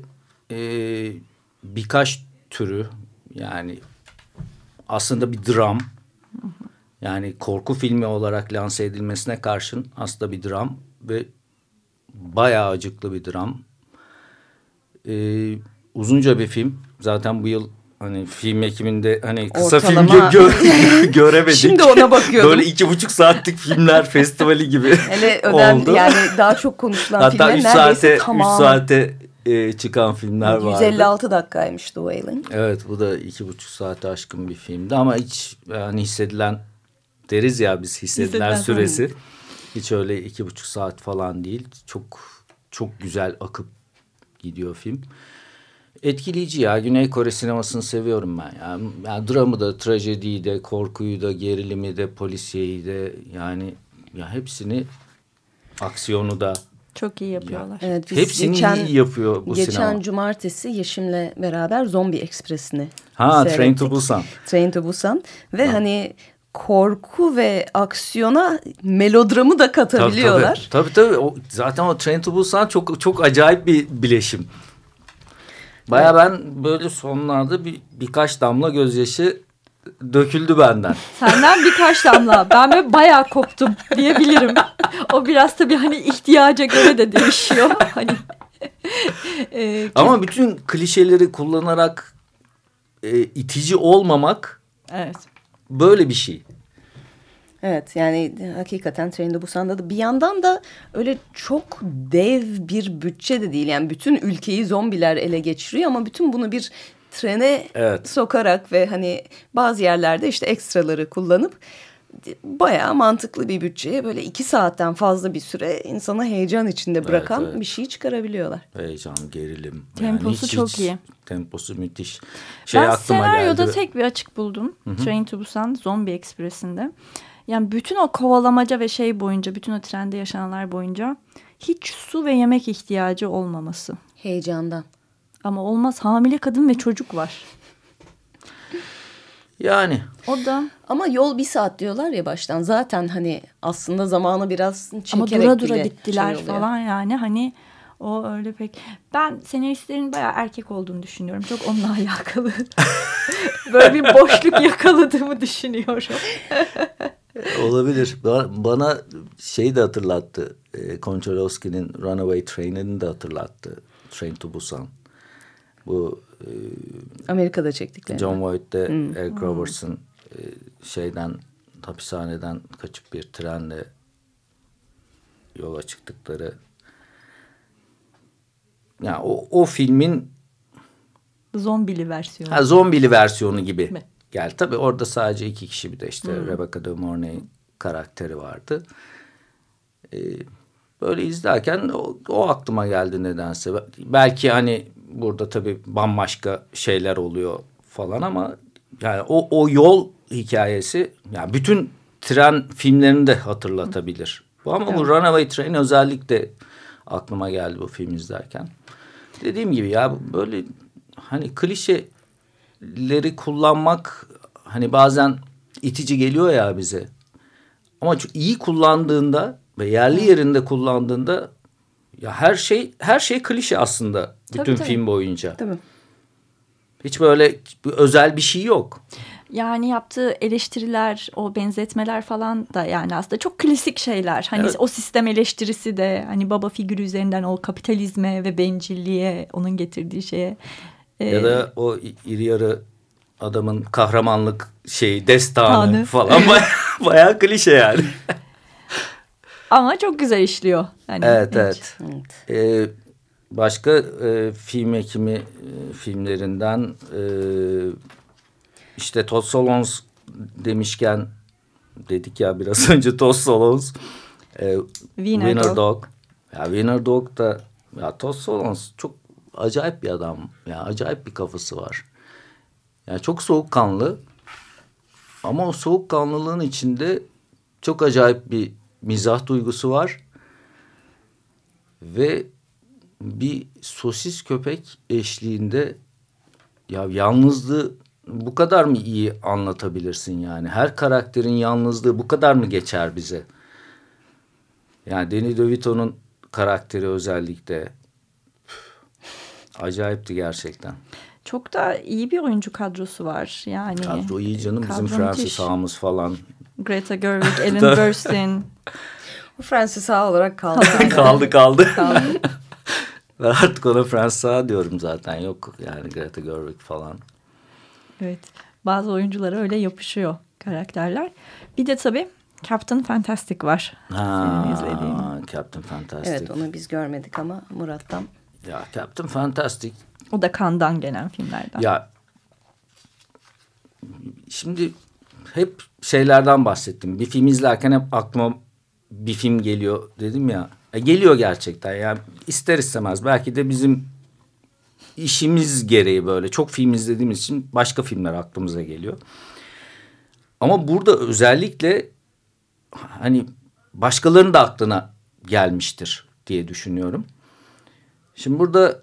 e, birkaç türü yani aslında bir dram yani korku filmi olarak lanse edilmesine karşın aslında bir dram ve bayağı acıklı bir dram. Ee, uzunca bir film. Zaten bu yıl Hani film ekiminde hani kısa Ortalama... film gö gö göremedik. Şimdi ona bakıyordum. Böyle iki buçuk saatlik filmler festivali gibi Hele önemli oldu. yani daha çok konuşulan Hatta filmler üç saate, tamamı. 3 saate e, çıkan filmler 156 vardı. 156 dakikaymış The Wailing. Evet bu da iki buçuk saate aşkın bir filmdi ama hiç yani hissedilen deriz ya biz hissedilen, hissedilen süresi. Hiç öyle iki buçuk saat falan değil. Çok çok güzel akıp gidiyor film etkileyici ya. Güney Kore sinemasını seviyorum ben. Yani, yani dramı da, trajediyi de, korkuyu da, gerilimi de, polisiyeyi de yani ya hepsini aksiyonu da çok iyi yapıyorlar. Ya, evet, biz Hepsini geçen, iyi yapıyor bu geçen sinema. Geçen cumartesi Yeşim'le beraber Zombi Ekspresi'ni Ha seyrettik. Train to Busan. Train to Busan. Ve ha. hani korku ve aksiyona melodramı da katabiliyorlar. Tabii tabii. tabii, tabii. O, zaten o Train to Busan çok çok acayip bir bileşim. Baya ben böyle sonlarda bir birkaç damla gözyaşı döküldü benden. Senden birkaç damla. Ben böyle bayağı koptum diyebilirim. O biraz tabii hani ihtiyaca göre de değişiyor. Hani e, Ama bütün klişeleri kullanarak e, itici olmamak evet. böyle bir şey. Evet yani hakikaten Train to Busan'da da bir yandan da öyle çok dev bir bütçe de değil. Yani bütün ülkeyi zombiler ele geçiriyor ama bütün bunu bir trene evet. sokarak ve hani bazı yerlerde işte ekstraları kullanıp bayağı mantıklı bir bütçeye böyle iki saatten fazla bir süre insana heyecan içinde bırakan evet, evet. bir şey çıkarabiliyorlar. Heyecan, gerilim. Temposu yani hiç, çok hiç, iyi. Temposu müthiş. Şey ben senaryoda geldi. tek bir açık buldum. Hı -hı. Train to Busan Zombie Express'inde. Yani bütün o kovalamaca ve şey boyunca, bütün o trende yaşananlar boyunca hiç su ve yemek ihtiyacı olmaması. Heyecandan. Ama olmaz hamile kadın ve çocuk var. Yani. O da. Ama yol bir saat diyorlar ya baştan. Zaten hani aslında zamanı biraz çekerek Ama dura dura gittiler şey falan yani. Hani o öyle pek. Ben senaristlerin bayağı erkek olduğunu düşünüyorum. Çok onunla alakalı. Böyle bir boşluk yakaladığımı düşünüyorum. Olabilir. Bana şey de hatırlattı. E, Konchalovsky'nin Runaway Train'ini de hatırlattı. Train to Busan. Bu e, Amerika'da çektikleri. John Voight'te hmm. Eric Robertson e, şeyden hapishaneden kaçıp bir trenle yola çıktıkları yani o, o filmin zombili versiyonu. Ha, zombili versiyonu gibi. Mi? Gel tabii orada sadece iki kişi bir de işte hmm. Rebecca de Mornay karakteri vardı. Ee, böyle izlerken o, o aklıma geldi nedense. Belki hani burada tabii bambaşka şeyler oluyor falan ama yani o, o yol hikayesi yani bütün tren filmlerini de hatırlatabilir. Bu ama evet. bu Runaway Train özellikle aklıma geldi bu film izlerken. Dediğim gibi ya böyle hani klişeleri kullanmak hani bazen itici geliyor ya bize. Ama çok iyi kullandığında ve yerli yerinde kullandığında ya her şey her şey klişe aslında bütün tabii, tabii. film boyunca. Tabii. Hiç böyle özel bir şey yok. Yani yaptığı eleştiriler, o benzetmeler falan da yani aslında çok klasik şeyler. Hani evet. o sistem eleştirisi de hani baba figürü üzerinden o kapitalizme ve bencilliğe onun getirdiği şeye. Ya ee, da o iri yarı adamın kahramanlık şeyi destanı Tanı. falan baya, bayağı klişe yani. Ama çok güzel işliyor. Yani evet, evet evet. Ee, başka e, film ekimi e, filmlerinden e, işte Todd Solondz demişken dedik ya biraz önce Todd Solondz e, Wiener, Wiener Dog. Dog. Ya Wiener Dog da ya Todd Solondz çok acayip bir adam. Ya acayip bir kafası var. Yani çok soğukkanlı ama o soğukkanlılığın içinde çok acayip bir mizah duygusu var. Ve bir sosis köpek eşliğinde ya yalnızlığı bu kadar mı iyi anlatabilirsin yani? Her karakterin yalnızlığı bu kadar mı geçer bize? Yani Danny DeVito'nun karakteri özellikle acayipti gerçekten. Çok da iyi bir oyuncu kadrosu var yani. Kadro iyi canım bizim Francis Ha'mız falan. Greta Gerwig, Ellen Burstyn. Francis Ha olarak kaldı. kaldı kaldı. kaldı. Ben artık ona Francis Ha diyorum zaten yok yani Greta Gerwig falan. Evet bazı oyunculara öyle yapışıyor karakterler. Bir de tabii Captain Fantastic var. Ha, senin izlediğin. Captain Fantastic. Evet onu biz görmedik ama Murat'tan ya Captain Fantastic. O da kandan gelen filmlerden. Ya şimdi hep şeylerden bahsettim. Bir film izlerken hep aklıma bir film geliyor dedim ya. E, geliyor gerçekten yani ister istemez. Belki de bizim işimiz gereği böyle çok film izlediğimiz için başka filmler aklımıza geliyor. Ama burada özellikle hani başkalarının da aklına gelmiştir diye düşünüyorum. Şimdi burada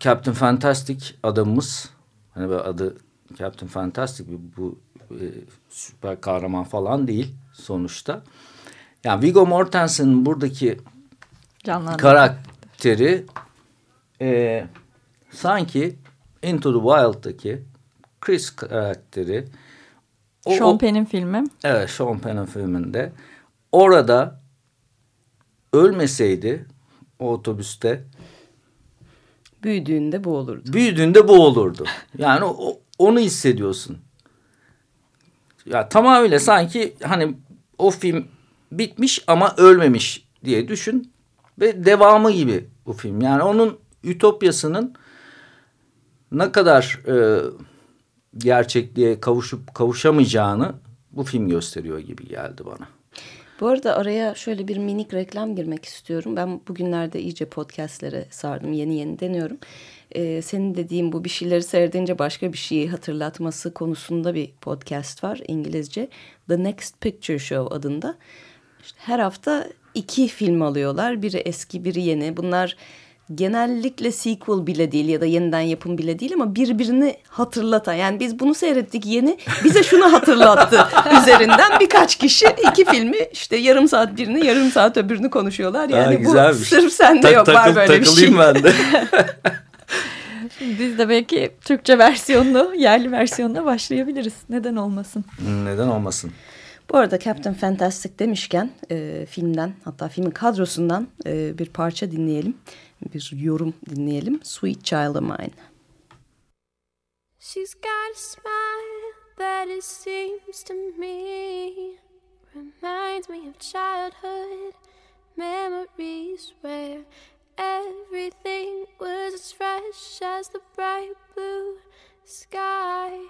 Captain Fantastic adamımız hani böyle adı Captain Fantastic bu e, süper kahraman falan değil sonuçta. Yani Viggo Mortensen'ın buradaki karakteri e, sanki Into the Wild'daki Chris karakteri o, Sean Penn'in filmi. Evet Sean Penn'in filminde orada ölmeseydi o otobüste Büyüdüğünde bu olurdu. Büyüdüğünde bu olurdu. Yani o, onu hissediyorsun. Ya tamamıyla sanki hani o film bitmiş ama ölmemiş diye düşün. Ve devamı gibi bu film. Yani onun ütopyasının ne kadar e, gerçekliğe kavuşup kavuşamayacağını bu film gösteriyor gibi geldi bana. Bu arada araya şöyle bir minik reklam girmek istiyorum. Ben bugünlerde iyice podcastlere sardım. Yeni yeni deniyorum. Ee, senin dediğin bu bir şeyleri seyredince başka bir şeyi hatırlatması konusunda bir podcast var İngilizce. The Next Picture Show adında. İşte her hafta iki film alıyorlar. Biri eski biri yeni. Bunlar genellikle sequel bile değil ya da yeniden yapım bile değil ama birbirini hatırlatan. Yani biz bunu seyrettik yeni bize şunu hatırlattı üzerinden birkaç kişi iki filmi işte yarım saat birini yarım saat öbürünü konuşuyorlar. Yani ha, bu sırf sende tak, yok takıl, var böyle bir şey. ben de. Biz de belki Türkçe versiyonunu, yerli versiyonuna başlayabiliriz. Neden olmasın? Neden olmasın? Bu arada Captain Fantastic demişken e, filmden hatta filmin kadrosundan e, bir parça dinleyelim. Bir yorum dinleyelim. Sweet Child of Mine. She's got a smile that it seems to me Reminds me of childhood memories where everything was as fresh as the bright blue sky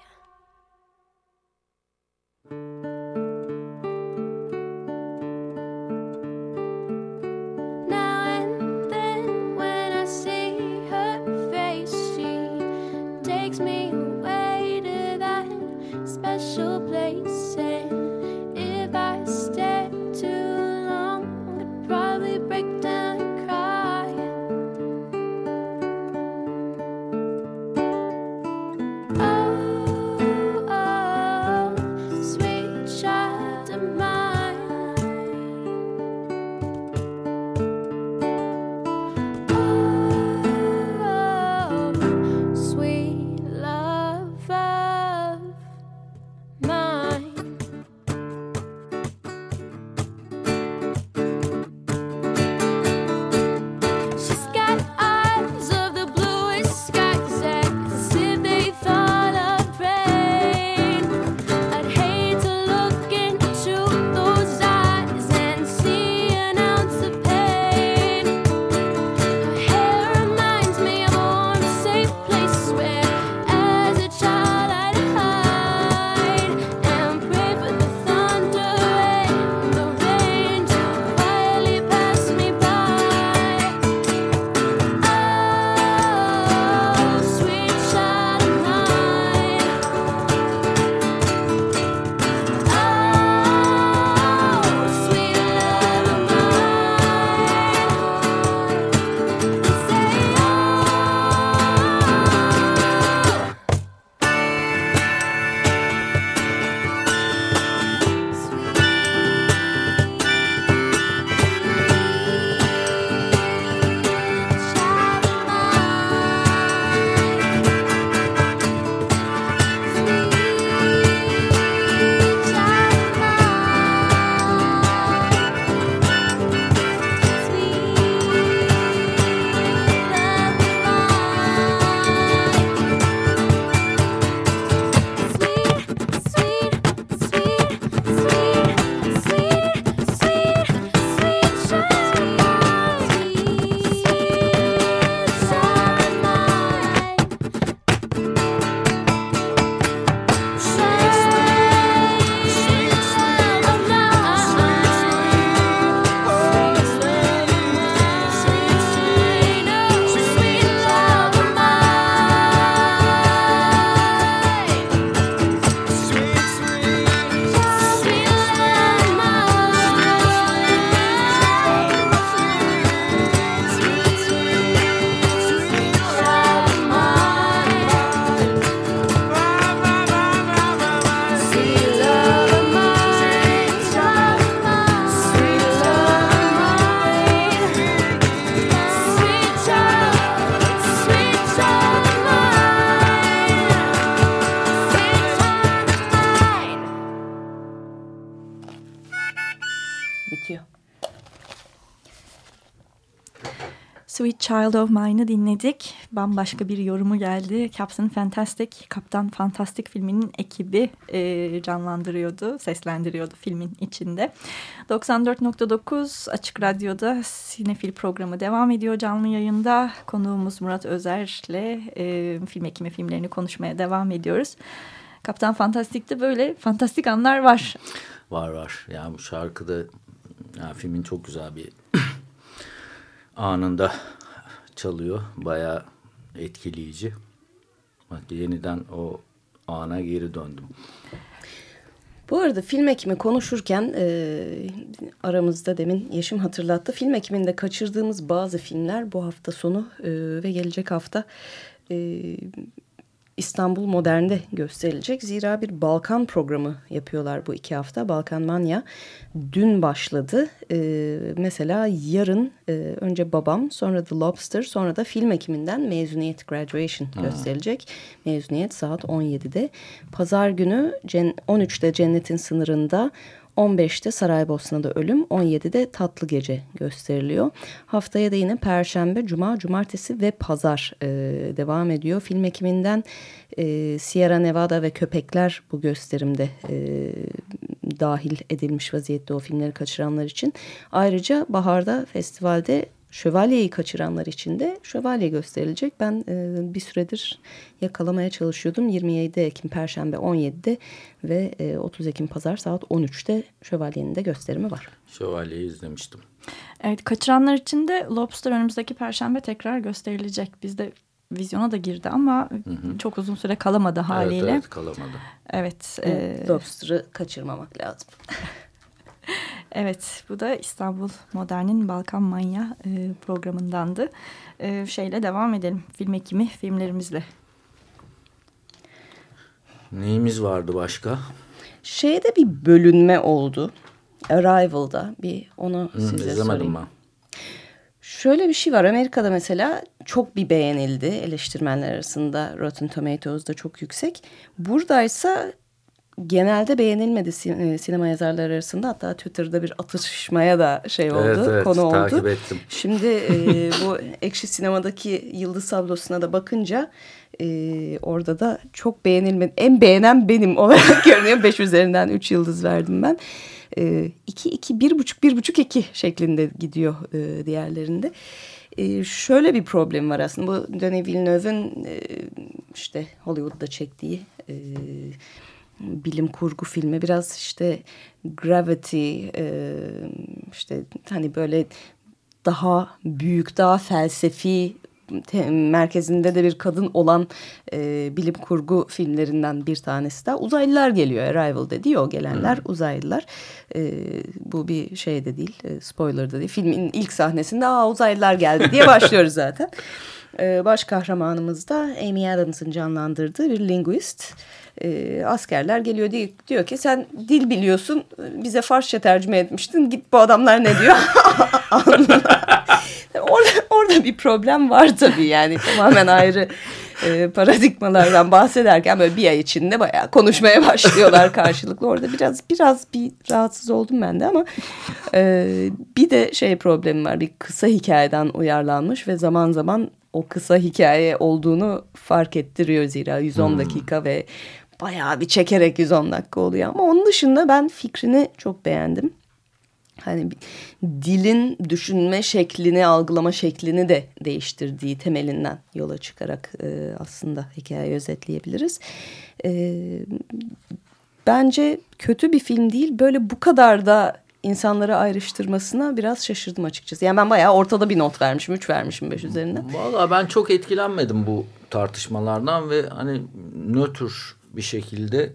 Sweet Child of Mine'ı dinledik. Bambaşka bir yorumu geldi. Captain Fantastic, Kaptan Fantastic filminin ekibi e, canlandırıyordu, seslendiriyordu filmin içinde. 94.9 Açık Radyo'da Sinefil programı devam ediyor canlı yayında. Konuğumuz Murat Özer'le e, film ekimi filmlerini konuşmaya devam ediyoruz. Kaptan Fantastik'te böyle fantastik anlar var. Var var. Yani bu şarkıda yani filmin çok güzel bir anında çalıyor. Baya etkileyici. Bak yeniden o ana geri döndüm. Bu arada film ekimi konuşurken e, aramızda demin Yeşim hatırlattı. Film ekiminde kaçırdığımız bazı filmler bu hafta sonu e, ve gelecek hafta e, İstanbul Modern'de gösterilecek. Zira bir Balkan programı yapıyorlar bu iki hafta. Balkan Manya dün başladı. Ee, mesela yarın e, önce Babam, sonra The Lobster, sonra da film ekiminden mezuniyet graduation ha. gösterilecek. Mezuniyet saat 17'de. Pazar günü 13'te Cennetin Sınırında 15'te Saraybosna'da Ölüm, 17'de Tatlı Gece gösteriliyor. Haftaya da yine Perşembe, Cuma, Cumartesi ve Pazar e, devam ediyor. Film ekiminden e, Sierra Nevada ve Köpekler bu gösterimde e, dahil edilmiş vaziyette o filmleri kaçıranlar için. Ayrıca baharda festivalde Şövalyeyi kaçıranlar için de şövalye gösterilecek. Ben e, bir süredir yakalamaya çalışıyordum. 27 Ekim Perşembe 17'de ve e, 30 Ekim Pazar saat 13'te şövalyenin de gösterimi var. Şövalyeyi izlemiştim. Evet kaçıranlar için de Lobster önümüzdeki Perşembe tekrar gösterilecek. Bizde vizyona da girdi ama hı hı. çok uzun süre kalamadı haliyle. Evet, evet kalamadı. Evet. E, Lobster'ı kaçırmamak lazım. Evet, bu da İstanbul Modern'in Balkan Manya e, programındandı. E, şeyle devam edelim, film ekimi filmlerimizle. Neyimiz vardı başka? Şeyde bir bölünme oldu. Arrival'da bir onu hmm, size sorayım. Ben. Şöyle bir şey var Amerika'da mesela çok bir beğenildi eleştirmenler arasında Rotten Tomatoes'da çok yüksek. Buradaysa genelde beğenilmedi e, sinema yazarları arasında. Hatta Twitter'da bir atışmaya da şey oldu, evet, evet, konu oldu. Takip ettim. Şimdi e, bu ekşi sinemadaki yıldız tablosuna da bakınca e, orada da çok beğenilmedi. En beğenen benim olarak görünüyor. Beş üzerinden üç yıldız verdim ben. E, iki, iki, bir buçuk, bir buçuk, iki şeklinde gidiyor e, diğerlerinde. E, şöyle bir problem var aslında. Bu Denis Villeneuve'ın e, işte Hollywood'da çektiği... E, bilim kurgu filmi. Biraz işte Gravity e, işte hani böyle daha büyük daha felsefi merkezinde de bir kadın olan e, bilim kurgu filmlerinden bir tanesi de uzaylılar geliyor Arrival'de diyor gelenler hmm. uzaylılar. E, bu bir şey de değil e, spoiler da değil. Filmin ilk sahnesinde Aa, uzaylılar geldi diye başlıyoruz zaten. E, baş kahramanımız da Amy Adams'ın canlandırdığı bir linguist e, askerler geliyor diyor, diyor ki sen dil biliyorsun bize Farsça tercüme etmiştin git bu adamlar ne diyor orada, orada bir problem var tabii yani tamamen ayrı e, paradigmalardan bahsederken böyle bir ay içinde bayağı konuşmaya başlıyorlar karşılıklı orada biraz biraz bir rahatsız oldum ben de ama e, bir de şey problemi var bir kısa hikayeden uyarlanmış ve zaman zaman o kısa hikaye olduğunu fark ettiriyor zira 110 hmm. dakika ve bayağı bir çekerek 110 dakika oluyor. Ama onun dışında ben fikrini çok beğendim. Hani dilin düşünme şeklini, algılama şeklini de değiştirdiği temelinden yola çıkarak e, aslında hikayeyi özetleyebiliriz. E, bence kötü bir film değil. Böyle bu kadar da insanları ayrıştırmasına biraz şaşırdım açıkçası. Yani ben bayağı ortada bir not vermişim. Üç vermişim beş üzerinden. Valla ben çok etkilenmedim bu tartışmalardan ve hani nötr bir şekilde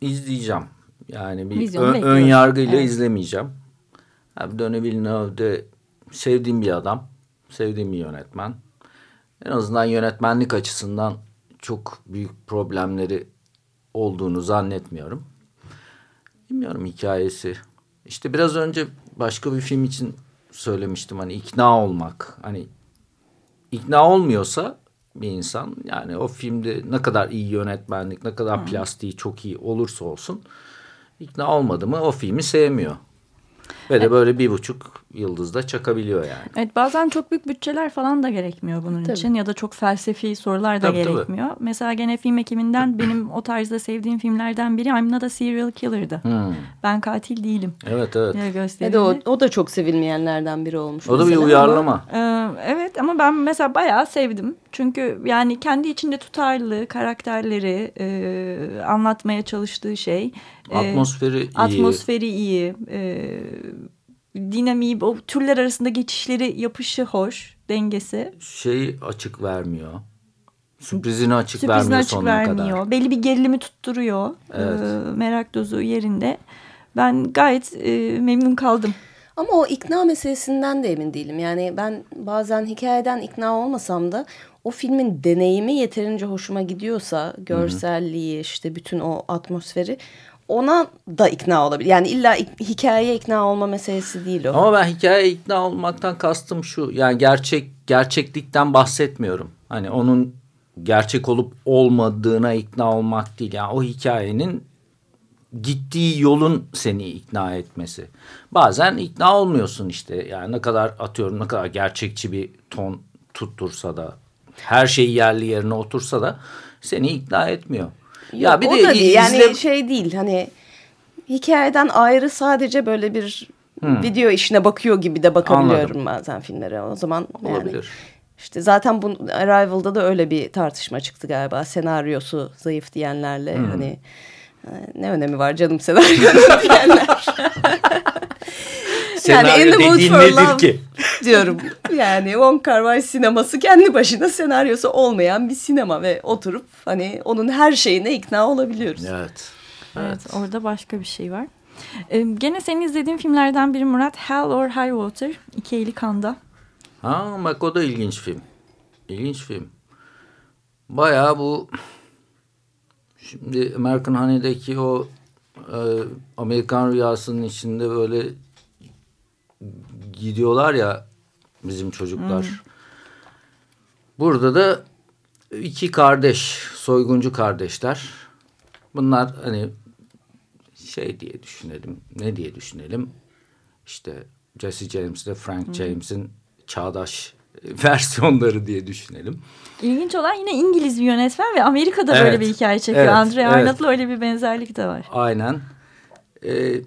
izleyeceğim. Yani bir ön, ön yargıyla evet. izlemeyeceğim. Abi Denis Villeneuve'de sevdiğim bir adam. Sevdiğim bir yönetmen. En azından yönetmenlik açısından çok büyük problemleri olduğunu zannetmiyorum. Bilmiyorum hikayesi. İşte biraz önce başka bir film için söylemiştim hani ikna olmak. Hani ikna olmuyorsa bir insan. Yani o filmde ne kadar iyi yönetmenlik, ne kadar plastiği çok iyi olursa olsun ikna olmadı mı o filmi sevmiyor. Ve de böyle bir buçuk yıldızda çakabiliyor yani. Evet bazen çok büyük bütçeler falan da gerekmiyor bunun tabii. için ya da çok felsefi sorular da tabii, gerekmiyor. Tabii. Mesela gene film ekibinden benim o tarzda sevdiğim filmlerden biri I'm Not a Serial Killer'dı. Hmm. Ben katil değilim. Evet evet. Ya da o, o da çok sevilmeyenlerden biri olmuş. O da bir uyarlama. Ama, e, evet ama ben mesela bayağı sevdim. Çünkü yani kendi içinde tutarlı karakterleri e, anlatmaya çalıştığı şey. E, atmosferi e, iyi. Atmosferi iyi. E, dinamiği, o türler arasında geçişleri yapışı hoş, dengesi. Şeyi açık vermiyor. Sürprizini açık Sürprizini vermiyor açık sonuna vermiyor. kadar. Belli bir gerilimi tutturuyor. Evet. E, merak dozu yerinde. Ben gayet e, memnun kaldım. Ama o ikna meselesinden de emin değilim. Yani ben bazen hikayeden ikna olmasam da o filmin deneyimi yeterince hoşuma gidiyorsa görselliği işte bütün o atmosferi ona da ikna olabilir. Yani illa hikayeye ikna olma meselesi değil o. Ama ben hikayeye ikna olmaktan kastım şu. Yani gerçek gerçeklikten bahsetmiyorum. Hani onun gerçek olup olmadığına ikna olmak değil. Yani o hikayenin gittiği yolun seni ikna etmesi. Bazen ikna olmuyorsun işte. Yani ne kadar atıyorum ne kadar gerçekçi bir ton tuttursa da her şey yerli yerine otursa da seni ikna etmiyor. Yok, ya bir o de da değil. Yani şey değil hani hikayeden ayrı sadece böyle bir hmm. video işine bakıyor gibi de bakabiliyorum Anladım. bazen filmlere. O zaman Olabilir. yani işte zaten bu Arrival'da da öyle bir tartışma çıktı galiba. Senaryosu zayıf diyenlerle hmm. hani e, ne önemi var canım senaryo diyenler. Senaryo yani dediğin nedir love ki? Diyorum. Yani Wong Kar Wai sineması kendi başına senaryosu olmayan bir sinema ve oturup hani onun her şeyine ikna olabiliyoruz. Evet. Evet, evet orada başka bir şey var. Ee, gene senin izlediğin filmlerden biri Murat Hell or High Water. İki eli kanda. Ha bak o da ilginç film. İlginç film. Bayağı bu şimdi American Honey'deki o e, Amerikan rüyasının içinde böyle gidiyorlar ya bizim çocuklar. Hmm. Burada da iki kardeş, soyguncu kardeşler. Bunlar hani şey diye düşünelim, ne diye düşünelim? İşte Jesse James ile Frank hmm. James'in çağdaş versiyonları diye düşünelim. İlginç olan yine İngiliz bir yönetmen ve Amerika'da evet, böyle bir hikaye çekiyor. Evet, Andre evet. Arnold'la öyle bir benzerlik de var. Aynen. Ee,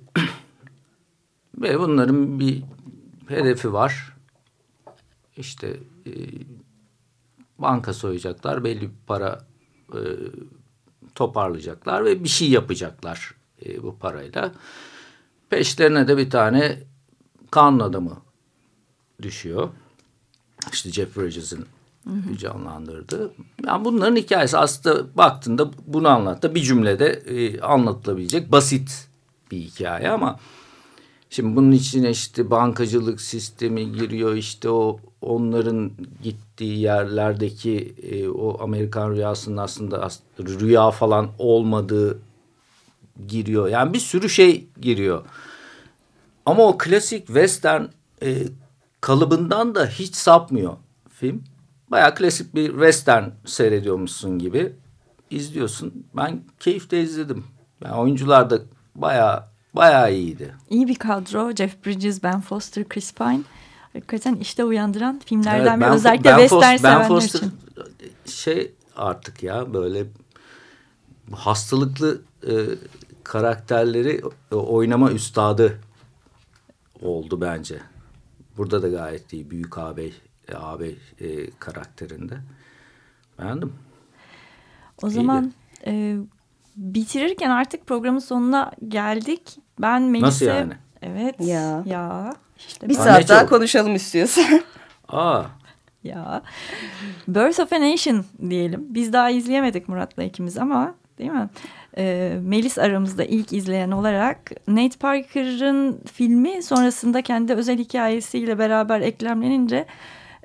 ve bunların bir hedefi var. İşte e, banka soyacaklar, belli bir para e, toparlayacaklar ve bir şey yapacaklar e, bu parayla. Peşlerine de bir tane kanun adamı düşüyor. İşte Jeff Bridges'in canlandırdığı. Yani bunların hikayesi aslında baktığında bunu anlattı. Bir cümlede e, anlatılabilecek basit bir hikaye ama şimdi bunun içine işte bankacılık sistemi giriyor. işte o onların gittiği yerlerdeki e, o Amerikan rüyasının aslında rüya falan olmadığı giriyor. Yani bir sürü şey giriyor. Ama o klasik western e, kalıbından da hiç sapmıyor film. Baya klasik bir western seyrediyormuşsun gibi izliyorsun. Ben keyifle izledim. Yani oyuncular da baya baya iyiydi. İyi bir kadro. Jeff Bridges, Ben Foster, Chris Pine. Hakikaten işte uyandıran filmlerden evet, biri. Özellikle ben western Foster, ben Foster, için. Şey artık ya böyle hastalıklı e, karakterleri e, oynama üstadı oldu bence. Burada da gayet iyi. Büyük ağabey, ağabey e, karakterinde. Beğendim. O İyiydi. zaman e, bitirirken artık programın sonuna geldik. Ben Melis'e... Nasıl yani? Evet. Ya. Ya. İşte bir saat daha konuşalım istiyorsan. Aa. Ya. Birth of a Nation diyelim. Biz daha izleyemedik Murat'la ikimiz ama değil mi? e, Melis aramızda ilk izleyen olarak Nate Parker'ın filmi sonrasında kendi özel hikayesiyle beraber eklemlenince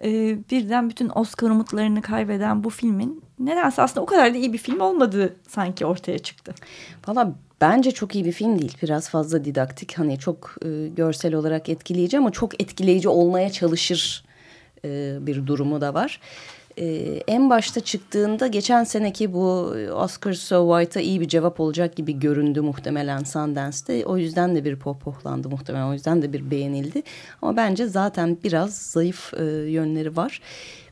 e, birden bütün Oscar umutlarını kaybeden bu filmin nedense aslında o kadar da iyi bir film olmadığı sanki ortaya çıktı. Valla bence çok iyi bir film değil. Biraz fazla didaktik hani çok e, görsel olarak etkileyici ama çok etkileyici olmaya çalışır e, bir durumu da var. E, en başta çıktığında geçen seneki bu Oscar So White'a iyi bir cevap olacak gibi göründü muhtemelen Sundance'te. O yüzden de bir pohpohlandı muhtemelen. O yüzden de bir beğenildi. Ama bence zaten biraz zayıf e, yönleri var.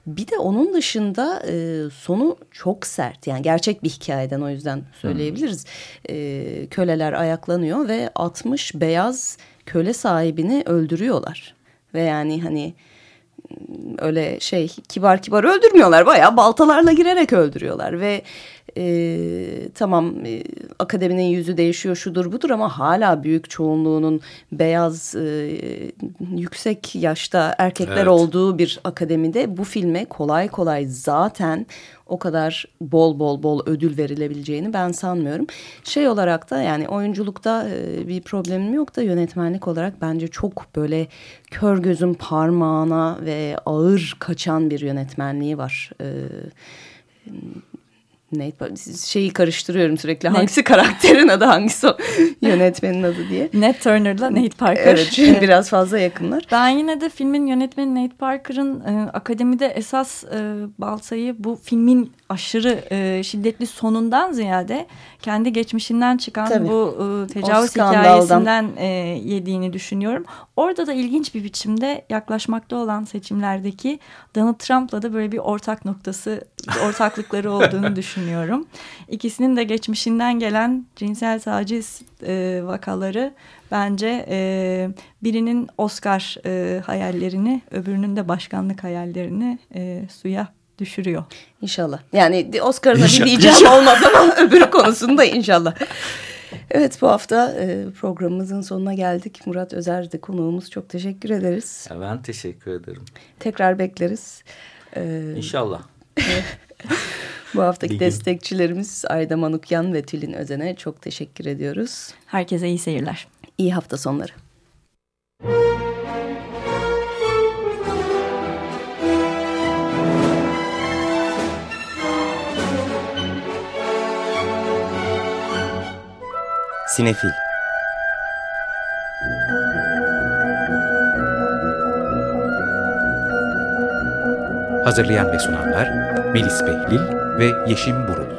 Bir de onun dışında e, sonu çok sert. Yani gerçek bir hikayeden o yüzden söyleyebiliriz. E, köleler ayaklanıyor ve 60 beyaz köle sahibini öldürüyorlar. Ve yani hani öyle şey kibar kibar öldürmüyorlar. Bayağı baltalarla girerek öldürüyorlar ve e, tamam e, akademinin yüzü değişiyor şudur budur ama hala büyük çoğunluğunun beyaz e, yüksek yaşta erkekler evet. olduğu bir akademide bu filme kolay kolay zaten o kadar bol bol bol ödül verilebileceğini ben sanmıyorum. Şey olarak da yani oyunculukta e, bir problemim yok da yönetmenlik olarak bence çok böyle kör gözün parmağına ve ağır kaçan bir yönetmenliği var. Nate şeyi karıştırıyorum sürekli Nate. hangisi karakterin adı hangisi yönetmenin adı diye. Ned Turner'la Nate Parker. Evet çünkü biraz fazla yakınlar. Ben yine de filmin yönetmeni Nate Parker'ın e, akademide esas e, baltayı bu filmin aşırı e, şiddetli sonundan ziyade kendi geçmişinden çıkan Tabii. bu e, tecavüz hikayesinden e, yediğini düşünüyorum. Orada da ilginç bir biçimde yaklaşmakta olan seçimlerdeki Donald Trump'la da böyle bir ortak noktası, ortaklıkları olduğunu düşünüyorum. İkisinin de geçmişinden gelen cinsel taciz e, vakaları bence e, birinin Oscar e, hayallerini, öbürünün de başkanlık hayallerini e, suya düşürüyor. İnşallah. Yani Oscar'ına bir diyeceğim olmaz ama öbürü konusunda inşallah. Evet bu hafta e, programımızın sonuna geldik. Murat Özer'di konuğumuz. Çok teşekkür ederiz. Ben teşekkür ederim. Tekrar bekleriz. Ee, İnşallah. bu haftaki destekçilerimiz Ayda Manukyan ve Tülin Özen'e çok teşekkür ediyoruz. Herkese iyi seyirler. İyi hafta sonları. Sinefil Hazırlayan ve sunanlar Melis Behlil ve Yeşim Burul